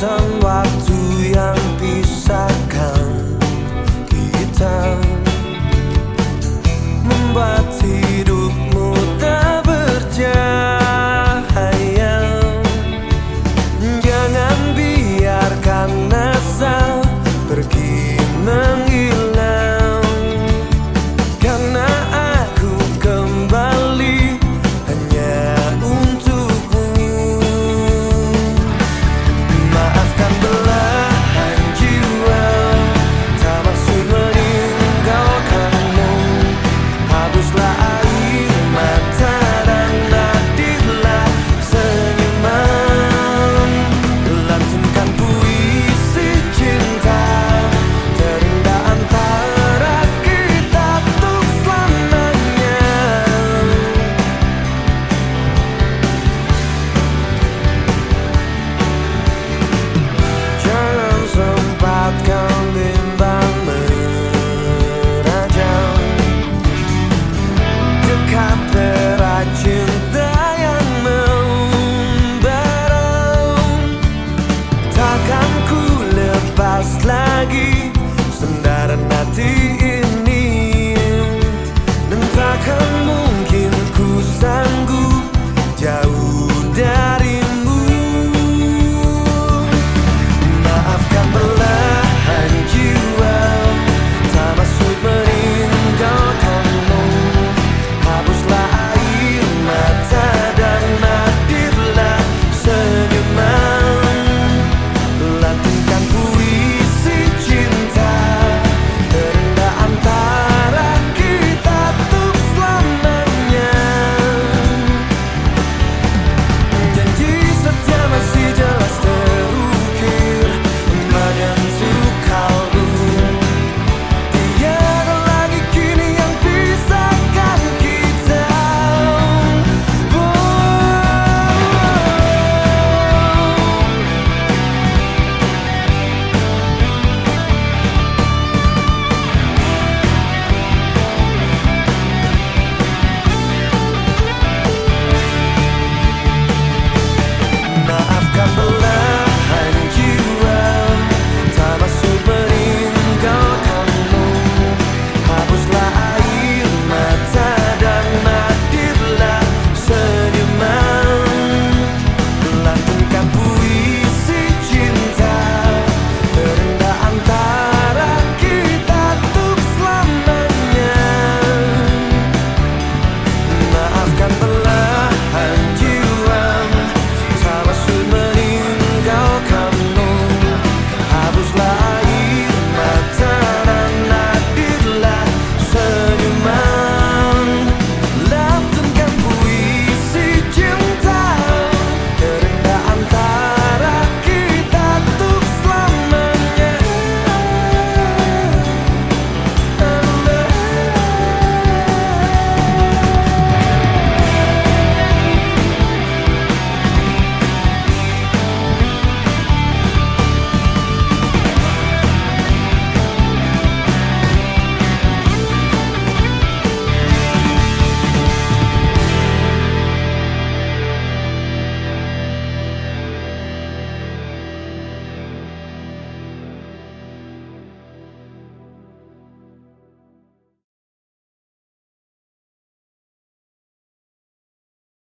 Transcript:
done what as lagi